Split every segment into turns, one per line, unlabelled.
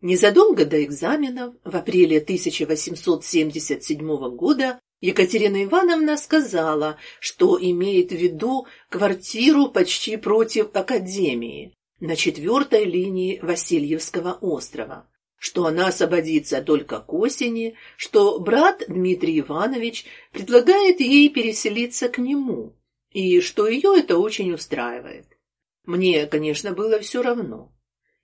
Незадолго до экзаменов, в апреле 1877 года, Екатерина Ивановна сказала, что имеет в виду квартиру почти против академии, на четвертой линии Васильевского острова, что она освободится только к осени, что брат Дмитрий Иванович предлагает ей переселиться к нему, и что ее это очень устраивает. Мне, конечно, было все равно.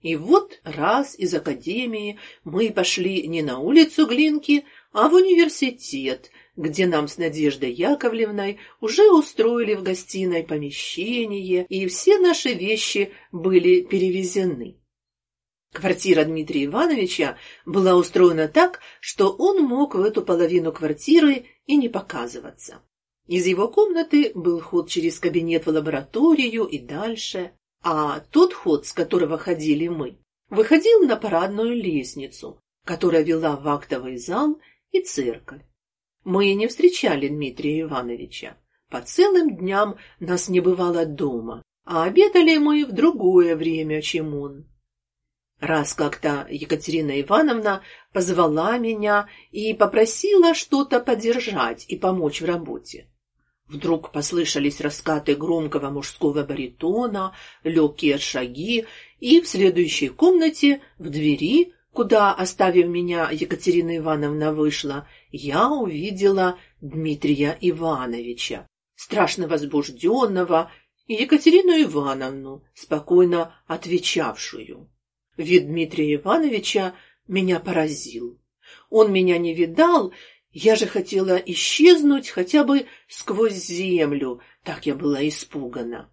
И вот раз из академии мы пошли не на улицу Глинки, а в университет, где нам с Надеждой Яковлевной уже устроили в гостиной помещение, и все наши вещи были перевезены. Квартира Дмитрия Ивановича была устроена так, что он мог в эту половину квартиры и не показываться. Из его комнаты был ход через кабинет в лабораторию и дальше, а тот ход, с которого ходили мы, выходил на парадную лестницу, которая вела в актовый зал и церковь. Мы не встречали Дмитрия Ивановича. По целым дням нас не бывало дома, а обедали мы в другое время, чем он. Раз как-то Екатерина Ивановна позвала меня и попросила что-то подержать и помочь в работе. Вдруг послышались раскаты громкого мужского баритона, легкие шаги, и в следующей комнате в двери, куда, оставив меня, Екатерина Ивановна вышла, я увидела Дмитрия Ивановича, страшно возбужденного, и Екатерину Ивановну, спокойно отвечавшую. Вид Дмитрия Ивановича меня поразил. Он меня не видал, я же хотела исчезнуть хотя бы сквозь землю, так я была испугана.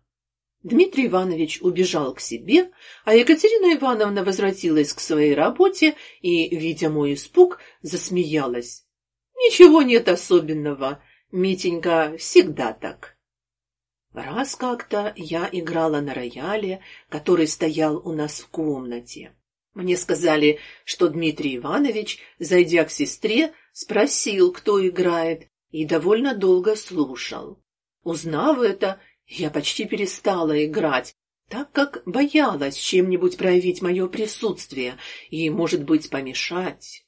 Дмитрий Иванович убежал к себе, а Екатерина Ивановна возвратилась к своей работе и, видя мой испуг, засмеялась. Ничего нет особенного, Митенька всегда так. Раз как-то я играла на рояле, который стоял у нас в комнате. Мне сказали, что Дмитрий Иванович, зайдя к сестре, спросил, кто играет, и довольно долго слушал. Узнав это, я почти перестала играть, так как боялась чем-нибудь проявить мое присутствие и, может быть, помешать.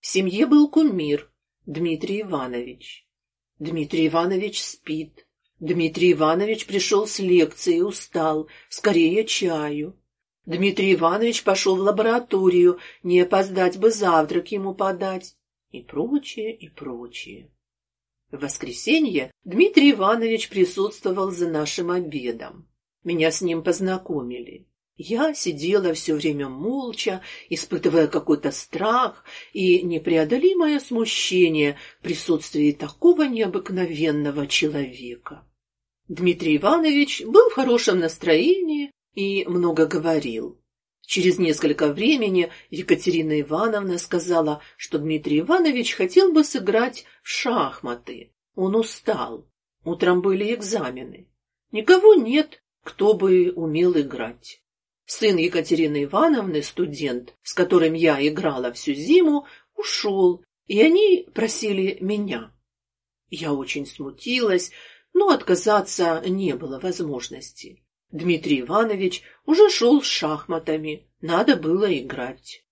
В семье был кумир Дмитрий Иванович. Дмитрий Иванович спит. Дмитрий Иванович пришел с лекции, устал, скорее чаю. Дмитрий Иванович пошел в лабораторию, не опоздать бы завтрак ему подать. И прочее, и прочее. В воскресенье Дмитрий Иванович присутствовал за нашим обедом. Меня с ним познакомили. Я сидела все время молча, испытывая какой-то страх и непреодолимое смущение в присутствии такого необыкновенного человека. Дмитрий Иванович был в хорошем настроении и много говорил. Через несколько времени Екатерина Ивановна сказала, что Дмитрий Иванович хотел бы сыграть в шахматы. Он устал. Утром были экзамены. Никого нет, кто бы умел играть. Сын Екатерины Ивановны, студент, с которым я играла всю зиму, ушел, и они просили меня. Я очень смутилась, но отказаться не было возможности. Дмитрий Иванович уже шел с шахматами, надо было играть.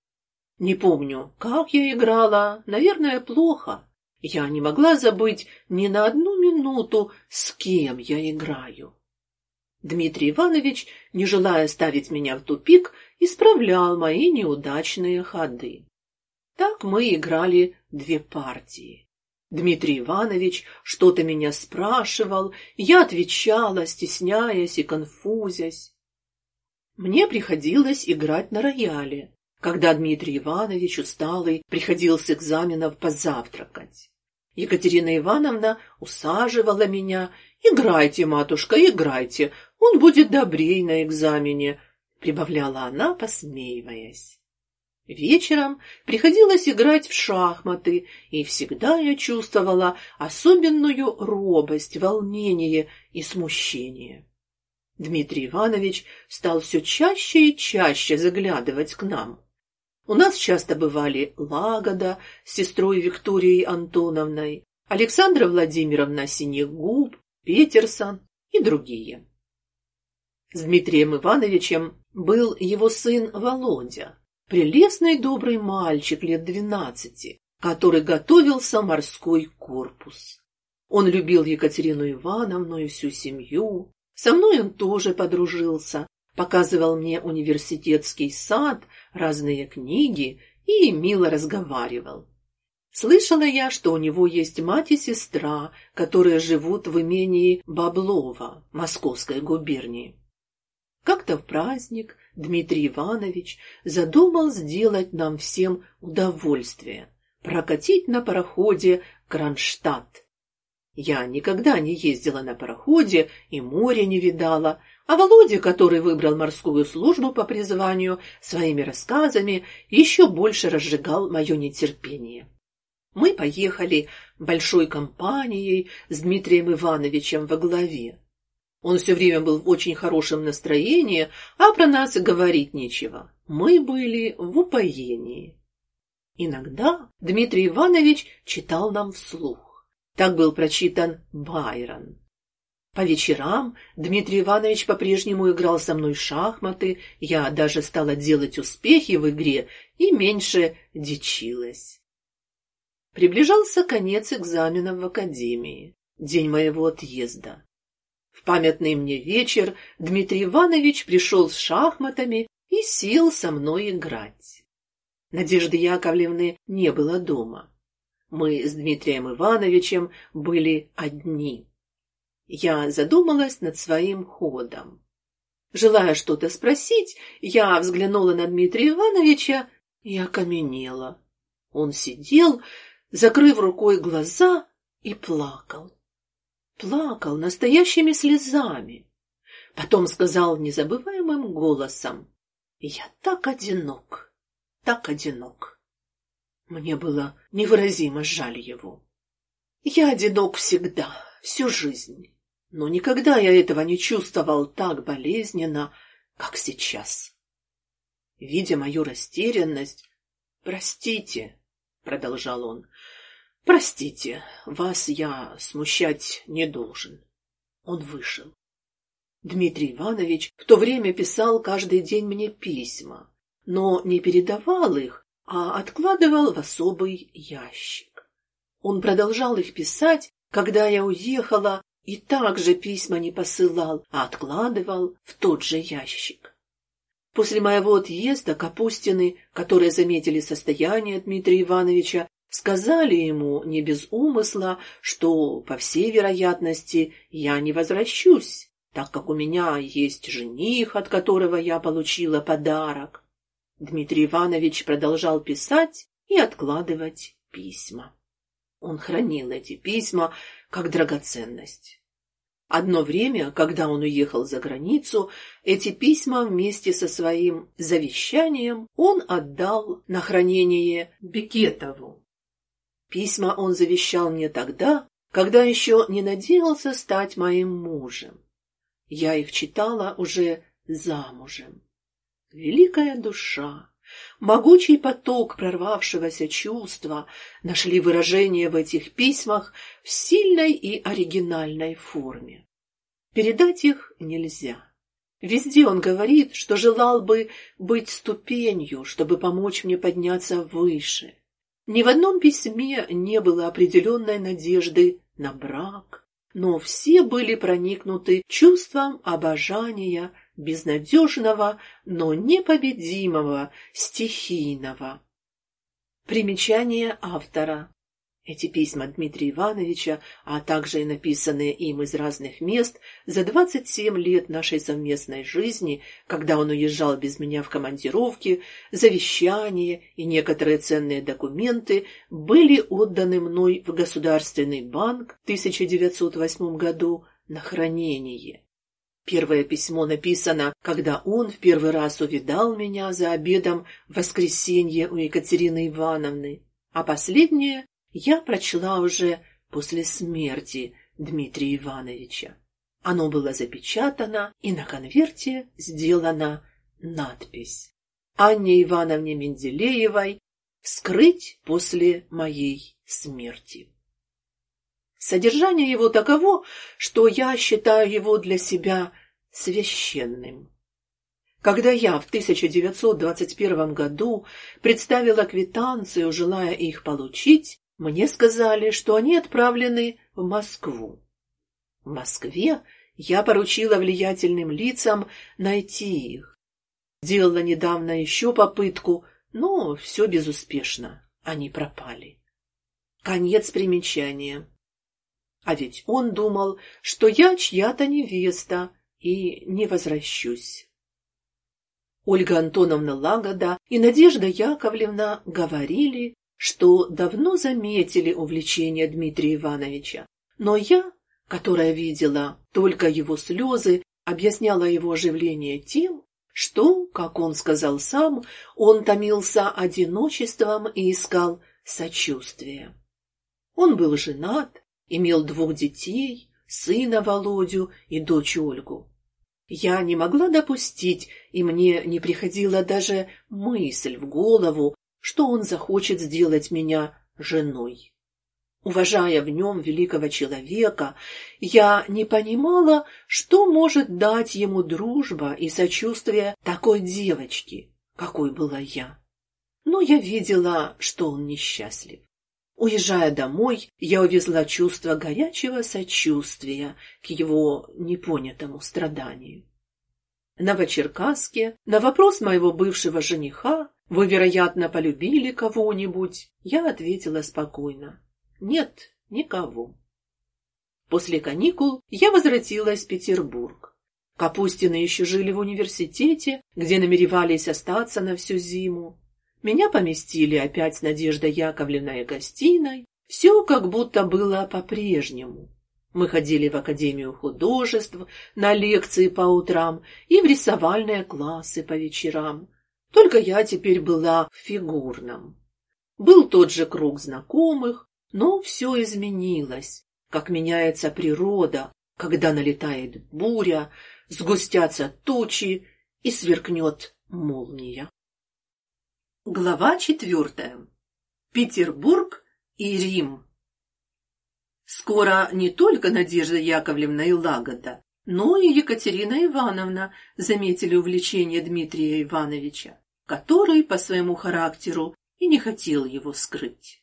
Не помню, как я играла, наверное, плохо. Я не могла забыть ни на одну минуту, с кем я играю. Дмитрий Иванович, не желая ставить меня в тупик, исправлял мои неудачные ходы. Так мы играли две партии. Дмитрий Иванович что-то меня спрашивал, я отвечала, стесняясь и конфузясь. Мне приходилось играть на рояле, когда Дмитрий Иванович, усталый, приходил с экзаменов позавтракать. Екатерина Ивановна усаживала меня. «Играйте, матушка, играйте, он будет добрей на экзамене», — прибавляла она, посмеиваясь. Вечером приходилось играть в шахматы, и всегда я чувствовала особенную робость, волнение и смущение. Дмитрий Иванович стал все чаще и чаще заглядывать к нам. У нас часто бывали Лагода с сестрой Викторией Антоновной, Александра Владимировна Синегуб, Петерсон и другие. С Дмитрием Ивановичем был его сын Володя. Прелестный добрый мальчик лет двенадцати, который готовился морской корпус. Он любил Екатерину Ивановну и всю семью. Со мной он тоже подружился, показывал мне университетский сад, разные книги и мило разговаривал. Слышала я, что у него есть мать и сестра, которые живут в имении Баблова, Московской губернии. Как-то в праздник Дмитрий Иванович задумал сделать нам всем удовольствие прокатить на пароходе Кронштадт. Я никогда не ездила на пароходе и море не видала, а Володя, который выбрал морскую службу по призванию, своими рассказами еще больше разжигал мое нетерпение. Мы поехали большой компанией с Дмитрием Ивановичем во главе. Он все время был в очень хорошем настроении, а про нас говорить нечего. Мы были в упоении. Иногда Дмитрий Иванович читал нам вслух. Так был прочитан Байрон. По вечерам Дмитрий Иванович по-прежнему играл со мной в шахматы, я даже стала делать успехи в игре и меньше дичилась. Приближался конец экзаменов в академии, день моего отъезда. В памятный мне вечер Дмитрий Иванович пришел с шахматами и сел со мной играть. Надежды Яковлевны не было дома. Мы с Дмитрием Ивановичем были одни. Я задумалась над своим ходом. Желая что-то спросить, я взглянула на Дмитрия Ивановича и окаменела. Он сидел, закрыв рукой глаза, и плакал. Плакал настоящими слезами. Потом сказал незабываемым голосом: "Я так одинок, так одинок". Мне было невыразимо жаль его. Я одинок всегда, всю жизнь, но никогда я этого не чувствовал так болезненно, как сейчас. Видя мою растерянность, "Простите", продолжал он. Простите, вас я смущать не должен. Он вышел. Дмитрий Иванович в то время писал каждый день мне письма, но не передавал их, а откладывал в особый ящик. Он продолжал их писать, когда я уехала, и также письма не посылал, а откладывал в тот же ящик. После моего отъезда Капустины, которые заметили состояние Дмитрия Ивановича, Сказали ему не без умысла, что, по всей вероятности, я не возвращусь, так как у меня есть жених, от которого я получила подарок. Дмитрий Иванович продолжал писать и откладывать письма. Он хранил эти письма как драгоценность. Одно время, когда он уехал за границу, эти письма вместе со своим завещанием он отдал на хранение Бекетову. Письма он завещал мне тогда, когда еще не надеялся стать моим мужем. Я их читала уже замужем. Великая душа, могучий поток прорвавшегося чувства нашли выражение в этих письмах в сильной и оригинальной форме. Передать их нельзя. Везде он говорит, что желал бы быть ступенью, чтобы помочь мне подняться выше. Ни в одном письме не было определенной надежды на брак, но все были проникнуты чувством обожания безнадежного, но непобедимого, стихийного. Примечание автора. Эти письма Дмитрия Ивановича, а также и написанные им из разных мест за 27 лет нашей совместной жизни, когда он уезжал без меня в командировки, завещание и некоторые ценные документы были отданы мной в Государственный банк в 1908 году на хранение. Первое письмо написано, когда он в первый раз увидал меня за обедом в воскресенье у Екатерины Ивановны, а последнее я прочла уже после смерти Дмитрия Ивановича. Оно было запечатано, и на конверте сделана надпись Анне Ивановне Менделеевой «Скрыть после моей смерти». Содержание его таково, что я считаю его для себя священным. Когда я в 1921 году представила квитанцию, желая их получить, мне сказали, что они отправлены в Москву. В Москве я поручила влиятельным лицам найти их. Делала недавно еще попытку, но все безуспешно. Они пропали. Конец примечания. А ведь он думал, что я чья-то невеста и не возвращусь. Ольга Антоновна Лагода и Надежда Яковлевна говорили, что давно заметили увлечение Дмитрия Ивановича, но я, которая видела только его слезы, объясняла его оживление тем, что, как он сказал сам, он томился одиночеством и искал сочувствия. Он был женат, имел двух детей, сына Володю и дочь Ольгу. Я не могла допустить, и мне не приходила даже мысль в голову, что он захочет сделать меня женой. Уважая в нем великого человека, я не понимала, что может дать ему дружба и сочувствие такой девочки, какой была я. Но я видела, что он несчастлив. Уезжая домой, я увезла чувство горячего сочувствия к его непонятому страданию. На Новочеркасске на вопрос моего бывшего жениха «Вы, вероятно, полюбили кого-нибудь?» я ответила спокойно нет, никого. После каникул я возвратилась в Петербург. Капустины еще жили в университете, где намеревались остаться на всю зиму. Меня поместили опять с Надеждой Яковлевной гостиной. Все как будто было по-прежнему. Мы ходили в Академию художеств на лекции по утрам и в рисовальные классы по вечерам. Только я теперь была в фигурном. Был тот же круг знакомых, но все изменилось, как меняется природа, когда налетает буря, сгустятся тучи и сверкнет молния. Глава четвертая. Петербург и Рим. Скоро не только Надежда Яковлевна и Лагода, но и Екатерина Ивановна заметили увлечение Дмитрия Ивановича, который по своему характеру и не хотел его скрыть.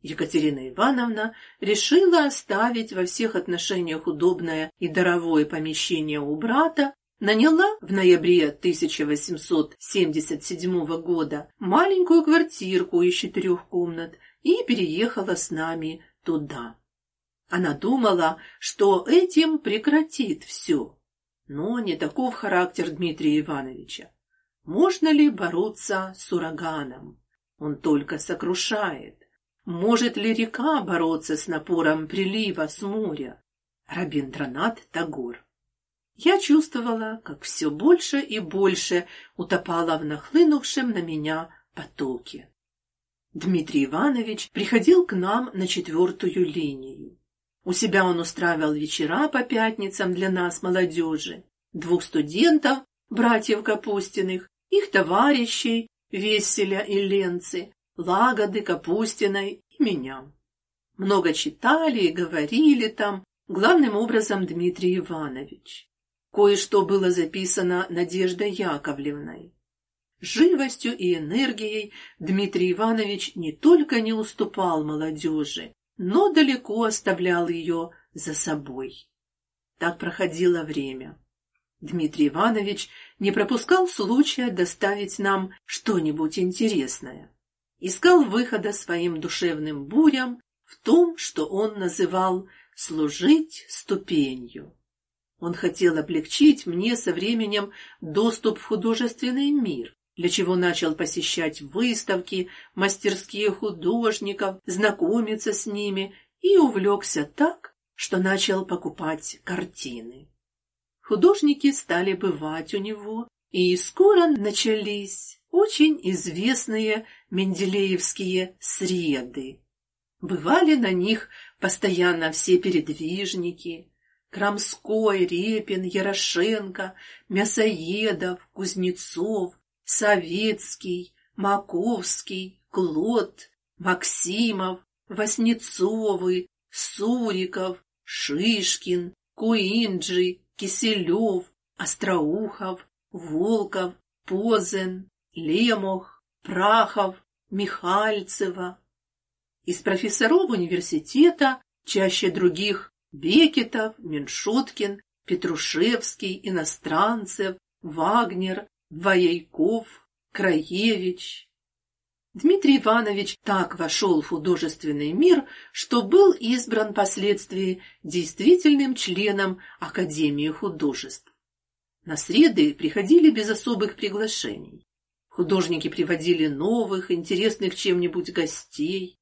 Екатерина Ивановна решила оставить во всех отношениях удобное и даровое помещение у брата, наняла в ноябре 1877 года маленькую квартирку из четырех комнат и переехала с нами туда. Она думала, что этим прекратит все. Но не таков характер Дмитрия Ивановича. Можно ли бороться с ураганом? Он только сокрушает. Может ли река бороться с напором прилива с моря? Рабиндранат Тагор. Я чувствовала, как все больше и больше утопала в нахлынувшем на меня потоке. Дмитрий Иванович приходил к нам на четвертую линию. У себя он устраивал вечера по пятницам для нас, молодежи, двух студентов, братьев Капустиных, их товарищей, Веселя и Ленцы, Лагоды, Капустиной и меня. Много читали и говорили там, главным образом Дмитрий Иванович. Кое-что было записано Надеждой Яковлевной. Живостью и энергией Дмитрий Иванович не только не уступал молодежи, но далеко оставлял ее за собой. Так проходило время. Дмитрий Иванович не пропускал случая доставить нам что-нибудь интересное искал выхода своим душевным бурям в том, что он называл «служить ступенью». Он хотел облегчить мне со временем доступ в художественный мир, для чего начал посещать выставки, мастерские художников, знакомиться с ними и увлекся так, что начал покупать картины. Художники стали бывать у него, и скоро начались очень известные менделеевские среды. Бывали на них постоянно все передвижники: Крамской, Репин, Ярошенко, Мясоедов, Кузнецов, Советский, Маковский, Клод, Максимов, Васнецовы, Суриков, Шишкин, Куинджи, Киселев, Остроухов, Волков, Позен, Лемох, Прахов, Михальцева. Из профессоров университета, чаще других, Бекетов, Меншуткин, Петрушевский, Иностранцев, Вагнер, Вояйков, Краевич. Дмитрий Иванович так вошел в художественный мир, что был избран впоследствии действительным членом Академии художеств. На среды приходили без особых приглашений. Художники приводили новых, интересных чем-нибудь гостей.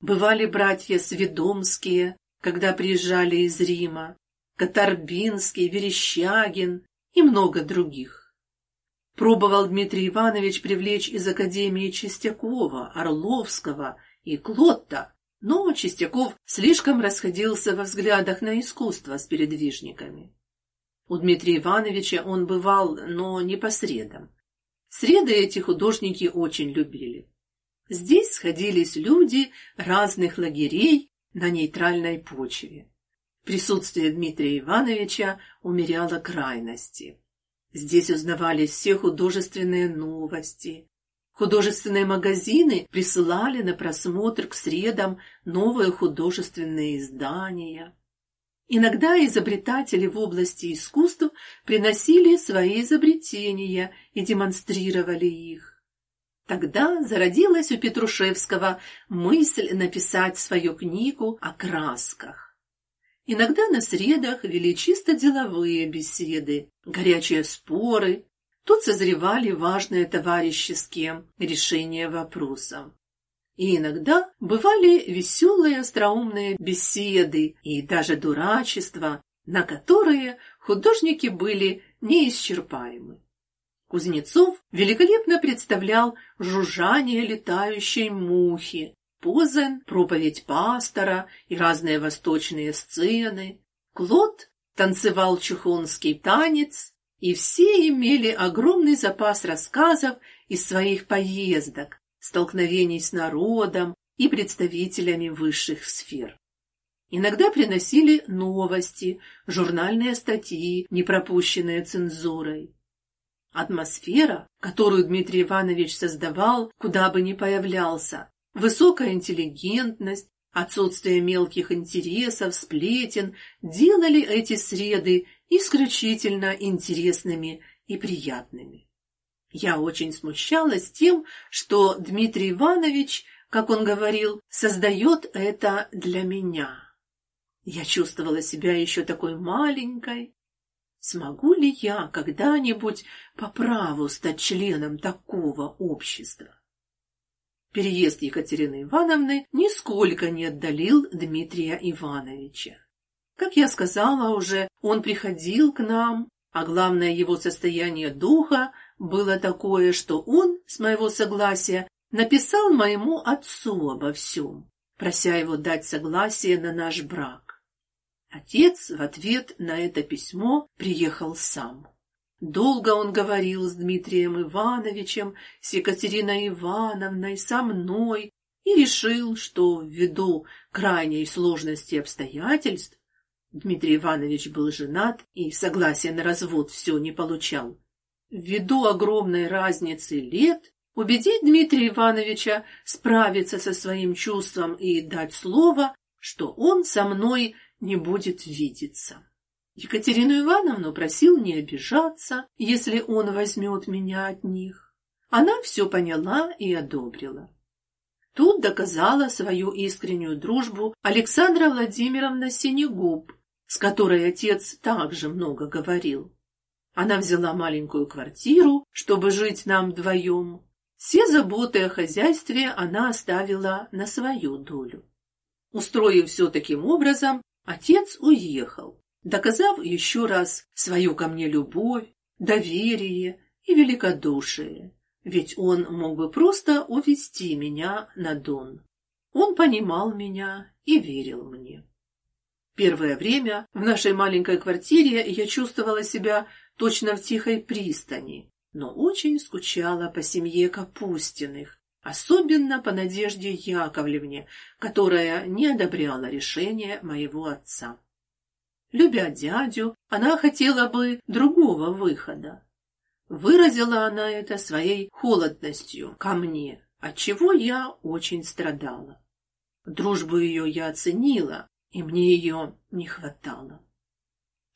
Бывали братья Сведомские, когда приезжали из Рима, Катарбинский, Верещагин и много других. Пробовал Дмитрий Иванович привлечь из Академии Чистякова, Орловского и Клотта, но Чистяков слишком расходился во взглядах на искусство с передвижниками. У Дмитрия Ивановича он бывал, но не по средам. Среды эти художники очень любили. Здесь сходились люди разных лагерей на нейтральной почве. Присутствие Дмитрия Ивановича умеряло крайности. Здесь узнавались все художественные новости. Художественные магазины присылали на просмотр к средам новые художественные издания. Иногда изобретатели в области искусств приносили свои изобретения и демонстрировали их. Тогда зародилась у Петрушевского мысль написать свою книгу о красках. Иногда на средах вели чисто деловые беседы, горячие споры. Тут созревали важные товарищеские решения вопросов. И иногда бывали веселые остроумные беседы и даже дурачества, на которые художники были неисчерпаемы. Кузнецов великолепно представлял жужжание летающей мухи, Позен — проповедь пастора и разные восточные сцены, Клод танцевал чухонский танец, и все имели огромный запас рассказов из своих поездок, столкновений с народом и представителями высших сфер. Иногда приносили новости, журнальные статьи, не пропущенные цензурой. Атмосфера, которую Дмитрий Иванович создавал, куда бы ни появлялся, высокая интеллигентность, отсутствие мелких интересов, сплетен делали эти среды исключительно интересными и приятными. Я очень смущалась тем, что Дмитрий Иванович, как он говорил, создает это для меня. Я чувствовала себя еще такой маленькой. Смогу ли я когда-нибудь по праву стать членом такого общества? Переезд Екатерины Ивановны нисколько не отдалил Дмитрия Ивановича. Как я сказала уже, он приходил к нам, а главное его состояние духа было такое, что он, с моего согласия, написал моему отцу обо всем, прося его дать согласие на наш брак. Отец в ответ на это письмо приехал сам. Долго он говорил с Дмитрием Ивановичем, с Екатериной Ивановной, со мной и решил, что ввиду крайней сложности обстоятельств Дмитрий Иванович был женат и согласия на развод все не получал. Ввиду огромной разницы лет убедить Дмитрия Ивановича справиться со своим чувством и дать слово, что он со мной не будет видеться. Екатерину Ивановну просил не обижаться, если он возьмет меня от них. Она все поняла и одобрила. Тут доказала свою искреннюю дружбу Александра Владимировна Синегуб, с которой отец также много говорил. Она взяла маленькую квартиру, чтобы жить нам вдвоем. Все заботы о хозяйстве она оставила на свою долю. Устроив все таким образом, отец уехал, доказав еще раз свою ко мне любовь, доверие и великодушие, ведь он мог бы просто увести меня на Дон. Он понимал меня и верил мне. Первое время в нашей маленькой квартире я чувствовала себя точно в тихой пристани, но очень скучала по семье Капустиных, особенно по Надежде Яковлевне, которая не одобряла решение моего отца. Любя дядю, она хотела бы другого выхода. Выразила она это своей холодностью ко мне, от чего я очень страдала. Дружбу ее я оценила, и мне ее не хватало.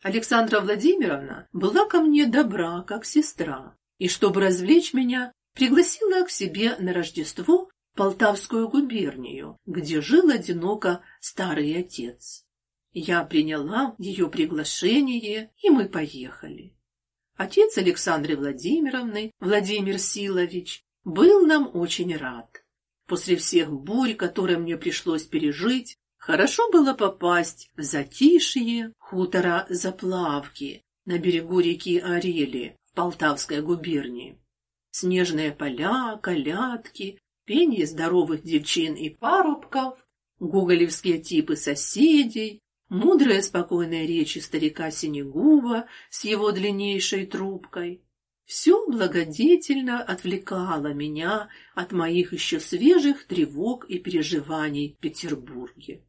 Александра Владимировна была ко мне добра, как сестра, и чтобы развлечь меня, пригласила к себе на Рождество Полтавскую губернию, где жил одиноко старый отец. Я приняла ее приглашение, и мы поехали. Отец Александры Владимировны, Владимир Силович, был нам очень рад. После всех бурь, которые мне пришлось пережить, хорошо было попасть в затишье хутора Заплавки на берегу реки Орели в Полтавской губернии. Снежные поля, колядки, пение здоровых девчин и парубков, гоголевские типы соседей, мудрые спокойные речи старика Синегува с его длиннейшей трубкой. Все благодетельно отвлекало меня от моих еще свежих тревог и переживаний в Петербурге.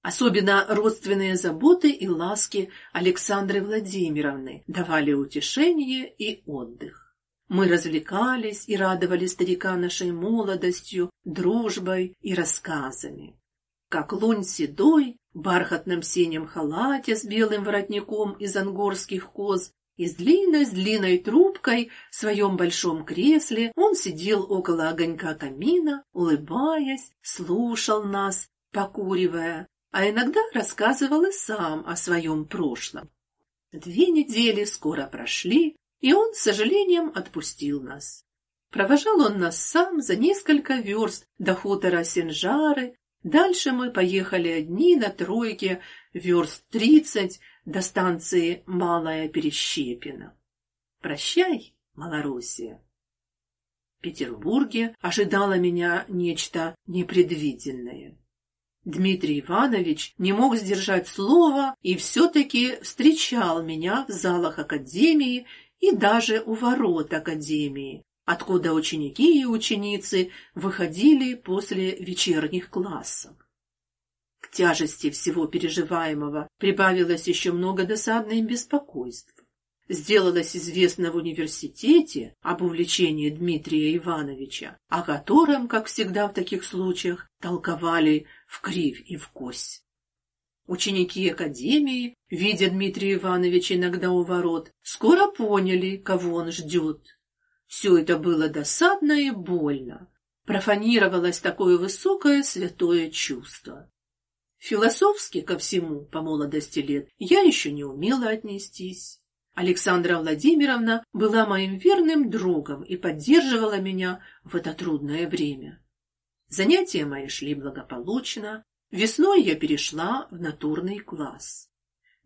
Особенно родственные заботы и ласки Александры Владимировны давали утешение и отдых. Мы развлекались и радовали старика нашей молодостью, дружбой и рассказами. Как лунь седой, бархатном синем халате с белым воротником из ангорских коз и с длинной, с длинной трубкой в своем большом кресле он сидел около огонька камина, улыбаясь, слушал нас, покуривая, а иногда рассказывал и сам о своем прошлом. Две недели скоро прошли, и он с сожалением отпустил нас. Провожал он нас сам за несколько верст до хутора Сенжары. Дальше мы поехали одни на тройке верст тридцать до станции Малая Перещепина. Прощай, Малороссия. В Петербурге ожидало меня нечто непредвиденное. Дмитрий Иванович не мог сдержать слова и все-таки встречал меня в залах академии и даже у ворот академии, откуда ученики и ученицы выходили после вечерних классов. К тяжести всего переживаемого прибавилось еще много досадных беспокойств. Сделалось известно в университете об увлечении Дмитрия Ивановича, о котором, как всегда в таких случаях, толковали в кривь и в кось. Ученики академии, видя Дмитрия Ивановича иногда у ворот, скоро поняли, кого он ждет. Все это было досадно и больно. Профанировалось такое высокое святое чувство. Философски ко всему по молодости лет я еще не умела отнестись. Александра Владимировна была моим верным другом и поддерживала меня в это трудное время. Занятия мои шли благополучно. Весной я перешла в натурный класс.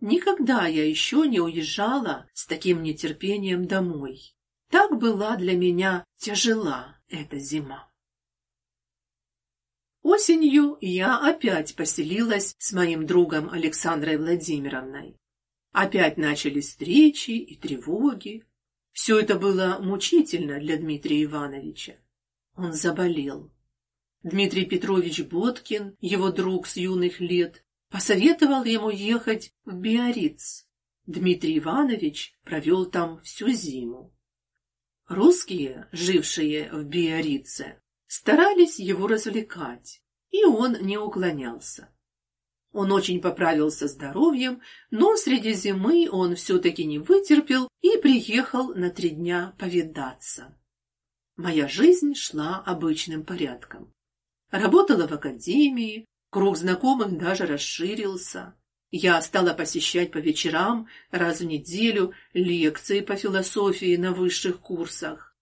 Никогда я еще не уезжала с таким нетерпением домой. Так была для меня тяжела эта зима. Осенью я опять поселилась с моим другом Александрой Владимировной. Опять начались встречи и тревоги. Все это было мучительно для Дмитрия Ивановича. Он заболел. Дмитрий Петрович Боткин, его друг с юных лет, посоветовал ему ехать в Биориц. Дмитрий Иванович провел там всю зиму. Русские, жившие в Биорице, старались его развлекать, и он не уклонялся. Он очень поправился здоровьем, но среди зимы он все-таки не вытерпел и приехал на три дня повидаться. Моя жизнь шла обычным порядком. Работала в академии, круг знакомых даже расширился. Я стала посещать по вечерам раз в неделю лекции по философии на высших курсах.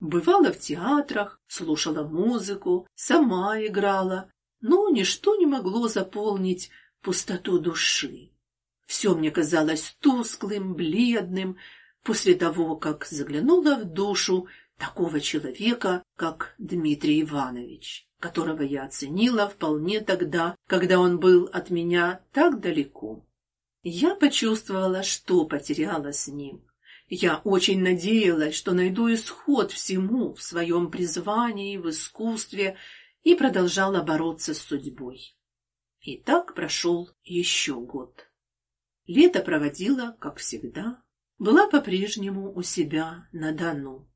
Бывала в театрах, слушала музыку, сама играла, но ничто не могло заполнить пустоту души. Все мне казалось тусклым, бледным, после того, как заглянула в душу такого человека, как Дмитрий Иванович, которого я оценила вполне тогда, когда он был от меня так далеко. Я почувствовала, что потеряла с ним. Я очень надеялась, что найду исход всему в своем призвании, в искусстве, и продолжала бороться с судьбой. И так прошел еще год. Лето проводила, как всегда, была по-прежнему у себя на Дону.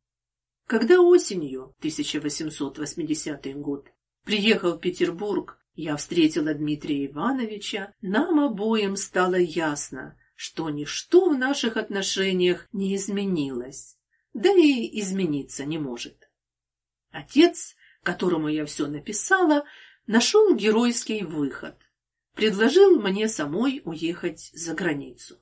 Когда осенью 1880 год приехал в Петербург, я встретила Дмитрия Ивановича, нам обоим стало ясно, что ничто в наших отношениях не изменилось, да и измениться не может. Отец, которому я все написала, нашел геройский выход. Предложил мне самой уехать за границу.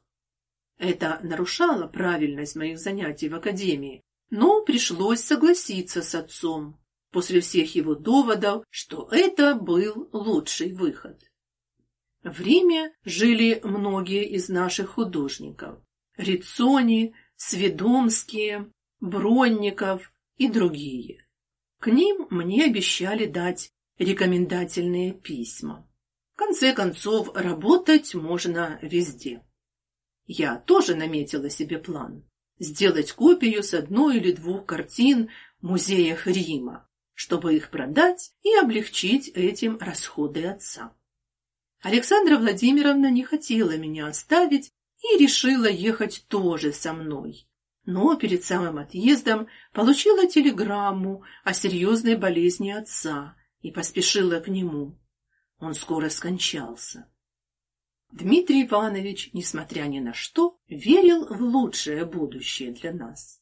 Это нарушало правильность моих занятий в академии, но пришлось согласиться с отцом после всех его доводов, что это был лучший выход. В Риме жили многие из наших художников: Рицони, Сведомские, Бронников и другие. К ним мне обещали дать рекомендательные письма. В конце концов, работать можно везде. Я тоже наметила себе план сделать копию с одной или двух картин в музеях Рима, чтобы их продать и облегчить этим расходы отца. Александра Владимировна не хотела меня оставить и решила ехать тоже со мной. Но перед самым отъездом получила телеграмму о серьезной болезни отца и поспешила к нему. Он скоро скончался. Дмитрий Иванович, несмотря ни на что, верил в лучшее будущее для нас.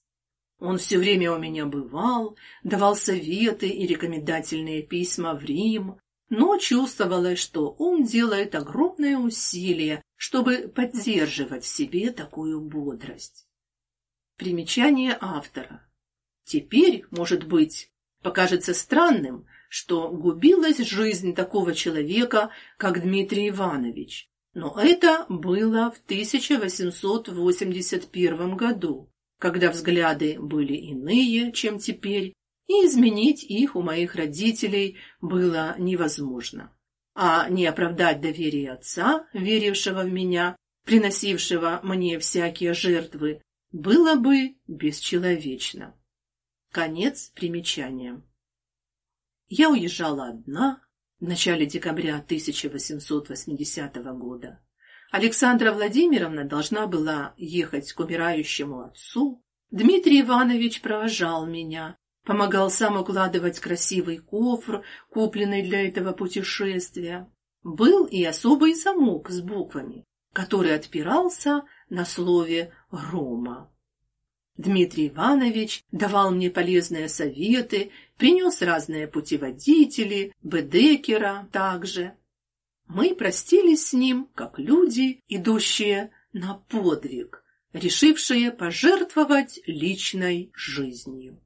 Он все время у меня бывал, давал советы и рекомендательные письма в Рим, но чувствовалось, что он делает огромное усилие, чтобы поддерживать в себе такую бодрость. Примечание автора. Теперь, может быть, покажется странным, что губилась жизнь такого человека, как Дмитрий Иванович, но это было в 1881 году, когда взгляды были иные, чем теперь, и изменить их у моих родителей было невозможно. А не оправдать доверие отца, верившего в меня, приносившего мне всякие жертвы, было бы бесчеловечно. Конец примечания. Я уезжала одна, в начале декабря 1880 года. Александра Владимировна должна была ехать к умирающему отцу. Дмитрий Иванович провожал меня, помогал сам укладывать красивый кофр, купленный для этого путешествия. Был и особый замок с буквами, который отпирался на слове «Рома». Дмитрий Иванович давал мне полезные советы, принес разные путеводители, Бедекера также. Мы простились с ним, как люди, идущие на подвиг, решившие пожертвовать личной жизнью.